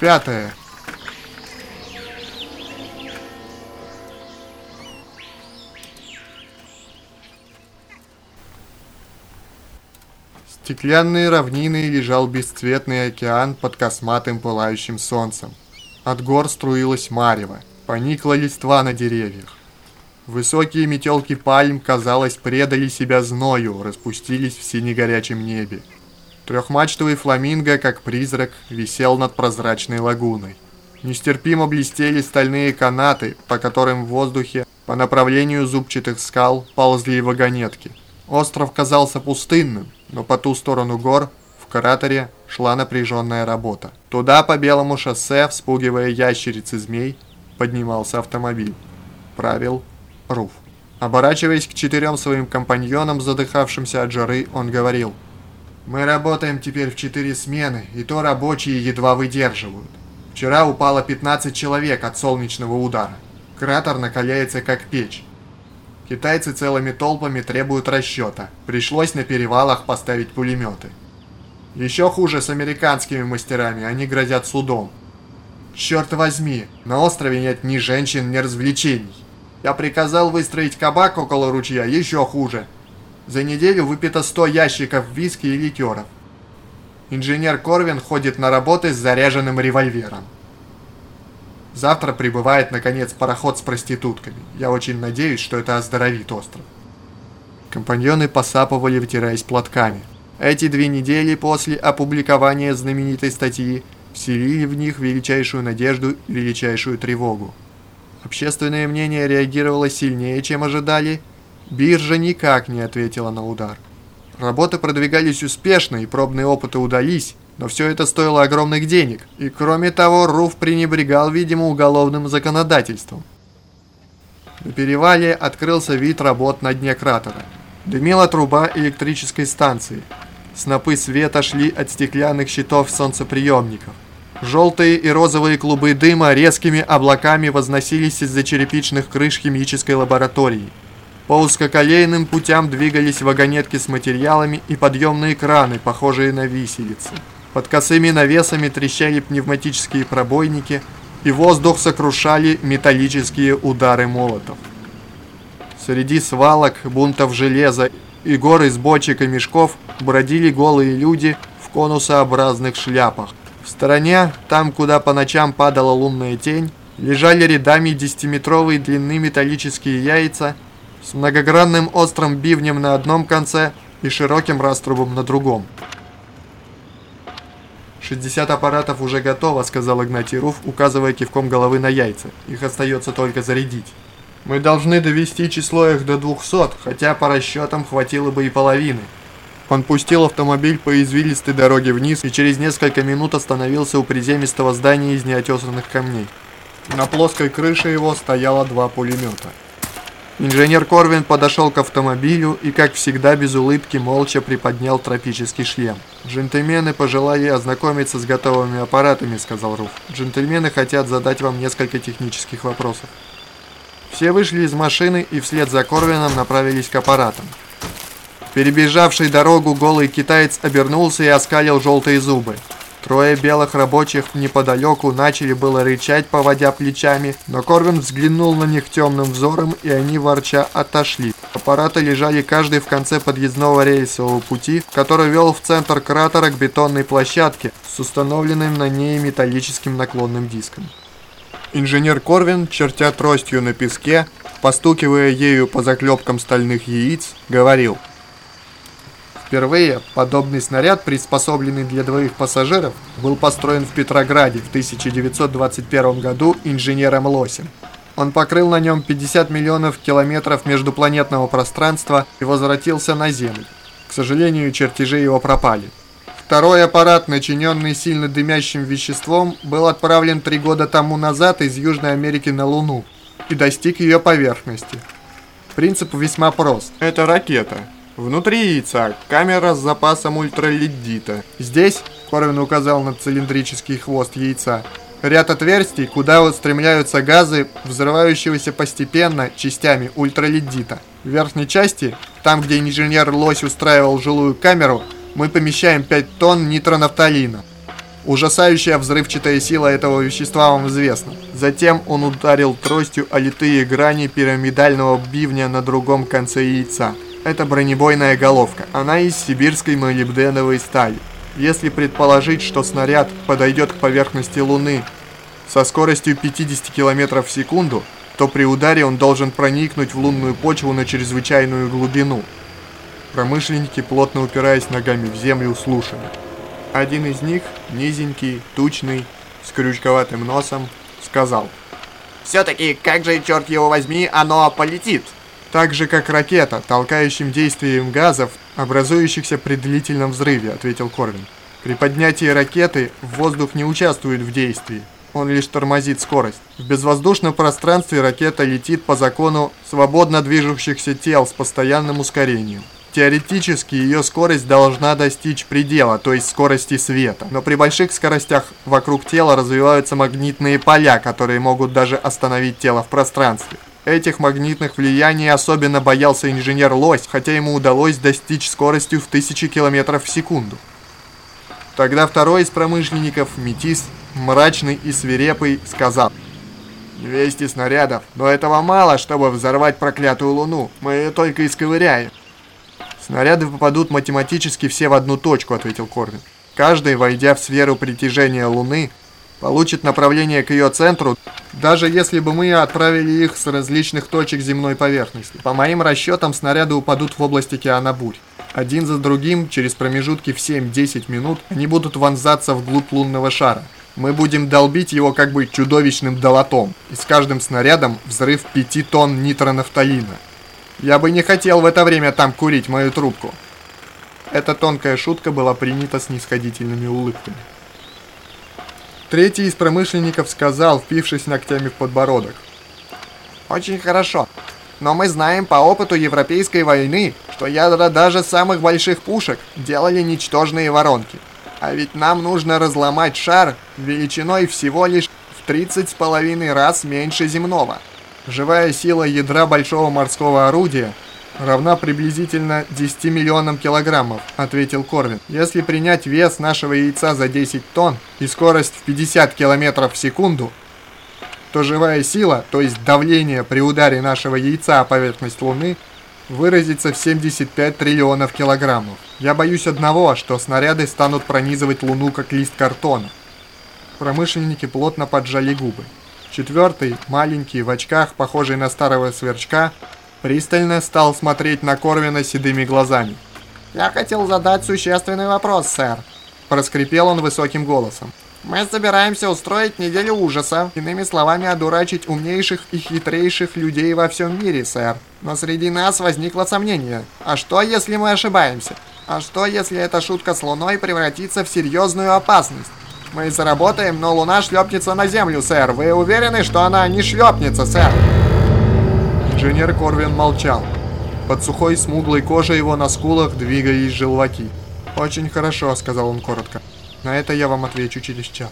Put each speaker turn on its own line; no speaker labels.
Пятое. Стеклянные равнины лежал бесцветный океан под косматым пылающим солнцем. От гор струилась марево, поникла листва на деревьях. Высокие метелки пальм, казалось, предали себя зною, распустились в синегорячем небе. Трехмачтовый фламинго, как призрак, висел над прозрачной лагуной. Нестерпимо блестели стальные канаты, по которым в воздухе по направлению зубчатых скал ползли вагонетки. Остров казался пустынным, но по ту сторону гор, в кратере, шла напряженная работа. Туда по белому шоссе, вспугивая ящериц и змей, поднимался автомобиль. Правил Руф. Оборачиваясь к четырем своим компаньонам, задыхавшимся от жары, он говорил. «Мы работаем теперь в четыре смены, и то рабочие едва выдерживают. Вчера упало 15 человек от солнечного удара. Кратер накаляется как печь. Китайцы целыми толпами требуют расчета. Пришлось на перевалах поставить пулеметы. Еще хуже с американскими мастерами, они грозят судом. Черт возьми, на острове нет ни женщин, ни развлечений. Я приказал выстроить кабак около ручья, еще хуже. За неделю выпито 100 ящиков виски и ликеров. Инженер Корвин ходит на работы с заряженным револьвером. Завтра прибывает, наконец, пароход с проститутками. Я очень надеюсь, что это оздоровит остров. Компаньоны посапывали, вытираясь платками. Эти две недели после опубликования знаменитой статьи вселили в них величайшую надежду и величайшую тревогу. Общественное мнение реагировало сильнее, чем ожидали. Биржа никак не ответила на удар. Работы продвигались успешно и пробные опыты удались, но все это стоило огромных денег, и кроме того, Руф пренебрегал, видимо, уголовным законодательством. На перевале открылся вид работ на дне кратера. Дымила труба электрической станции. Снопы света шли от стеклянных щитов солнцеприемников. Желтые и розовые клубы дыма резкими облаками возносились из-за черепичных крыш химической лаборатории. По узкоколейным путям двигались вагонетки с материалами и подъемные краны, похожие на виселицы. Под косыми навесами трещали пневматические пробойники, и воздух сокрушали металлические удары молотов. Среди свалок, бунтов железа и гор из бочек и мешков бродили голые люди в конусообразных шляпах. В стороне, там, куда по ночам падала лунная тень, лежали рядами десятиметровые длины металлические яйца с многогранным острым бивнем на одном конце и широким раструбом на другом. 60 аппаратов уже готово, сказал Игнатий Руф, указывая кивком головы на яйца. Их остается только зарядить. Мы должны довести число их до 200, хотя по расчетам хватило бы и половины. Он пустил автомобиль по извилистой дороге вниз и через несколько минут остановился у приземистого здания из неотесанных камней. На плоской крыше его стояло два пулемета. Инженер Корвин подошел к автомобилю и, как всегда, без улыбки молча приподнял тропический шлем. «Джентльмены пожелали ознакомиться с готовыми аппаратами», — сказал Руф. «Джентльмены хотят задать вам несколько технических вопросов». Все вышли из машины и вслед за Корвином направились к аппаратам. Перебежавший дорогу голый китаец обернулся и оскалил желтые зубы. Трое белых рабочих неподалеку начали было рычать, поводя плечами, но Корвин взглянул на них темным взором, и они ворча отошли. Аппараты лежали каждый в конце подъездного рельсового пути, который вел в центр кратера к бетонной площадке с установленным на ней металлическим наклонным диском. Инженер Корвин, чертя тростью на песке, постукивая ею по заклепкам стальных яиц, говорил – Впервые подобный снаряд, приспособленный для двоих пассажиров, был построен в Петрограде в 1921 году инженером Лосем. Он покрыл на нем 50 миллионов километров междупланетного пространства и возвратился на Землю. К сожалению, чертежи его пропали. Второй аппарат, начиненный сильно дымящим веществом, был отправлен три года тому назад из Южной Америки на Луну и достиг ее поверхности. Принцип весьма прост. Это ракета, Внутри яйца камера с запасом ультраледита. Здесь, Корвин указал на цилиндрический хвост яйца, ряд отверстий, куда устремляются газы, взрывающегося постепенно частями ультраледита. В верхней части, там где инженер Лось устраивал жилую камеру, мы помещаем 5 тонн нитронафталина. Ужасающая взрывчатая сила этого вещества вам известна. Затем он ударил тростью о литые грани пирамидального бивня на другом конце яйца. Это бронебойная головка. Она из сибирской молибденовой стали. Если предположить, что снаряд подойдет к поверхности Луны со скоростью 50 км в секунду, то при ударе он должен проникнуть в лунную почву на чрезвычайную глубину. Промышленники, плотно упираясь ногами в землю, слушали. Один из них, низенький, тучный, с крючковатым носом, сказал.
«Все-таки, как же, черт его возьми, оно полетит?»
«Так же, как ракета, толкающим действием газов, образующихся при длительном взрыве», — ответил Корвин. «При поднятии ракеты воздух не участвует в действии, он лишь тормозит скорость. В безвоздушном пространстве ракета летит по закону свободно движущихся тел с постоянным ускорением. Теоретически ее скорость должна достичь предела, то есть скорости света. Но при больших скоростях вокруг тела развиваются магнитные поля, которые могут даже остановить тело в пространстве. Этих магнитных влияний особенно боялся инженер Лось, хотя ему удалось достичь скоростью в тысячи километров в секунду. Тогда второй из промышленников, Метис, мрачный и свирепый, сказал 200 снарядов, но этого мало, чтобы взорвать проклятую луну. Мы ее только исковыряем. «Снаряды попадут математически все в одну точку», — ответил Корвин. «Каждый, войдя в сферу притяжения Луны, получит направление к ее центру, даже если бы мы отправили их с различных точек земной поверхности. По моим расчетам, снаряды упадут в область океана бурь. Один за другим, через промежутки в 7-10 минут, они будут вонзаться вглубь лунного шара. Мы будем долбить его как бы чудовищным долотом, и с каждым снарядом взрыв 5 тонн нитронафталина. Я бы не хотел в это время там курить мою трубку. Эта тонкая шутка была принята с нисходительными улыбками. Третий из промышленников сказал, впившись ногтями в подбородок.
«Очень хорошо. Но мы знаем по опыту Европейской войны, что ядра даже самых больших пушек делали ничтожные воронки. А ведь нам нужно разломать шар величиной всего лишь в 30 с половиной раз меньше земного. Живая сила ядра большого морского орудия равна приблизительно 10 миллионам килограммов, ответил Корвин. Если принять вес нашего яйца за 10 тонн и скорость в 50 километров в секунду, то живая сила, то есть давление при ударе нашего яйца о поверхность Луны, выразится в 75 триллионов килограммов. Я боюсь одного, что снаряды станут пронизывать Луну как лист картона. Промышленники плотно поджали губы. Четвертый, маленький, в очках, похожий на старого сверчка, пристально стал смотреть на Корвина седыми глазами. «Я хотел задать существенный вопрос, сэр», – проскрипел он высоким голосом. «Мы собираемся устроить неделю ужаса, иными словами, одурачить умнейших и хитрейших людей во всем мире, сэр. Но среди нас возникло сомнение. А что, если мы ошибаемся? А что, если эта шутка с Луной превратится в серьезную опасность? Мы заработаем, но луна шлепнется на землю, сэр. Вы уверены, что она не шлепнется, сэр?
Инженер Корвин молчал. Под сухой смуглой кожей его на скулах двигались желваки. «Очень хорошо», — сказал он коротко. «На это я вам отвечу через час».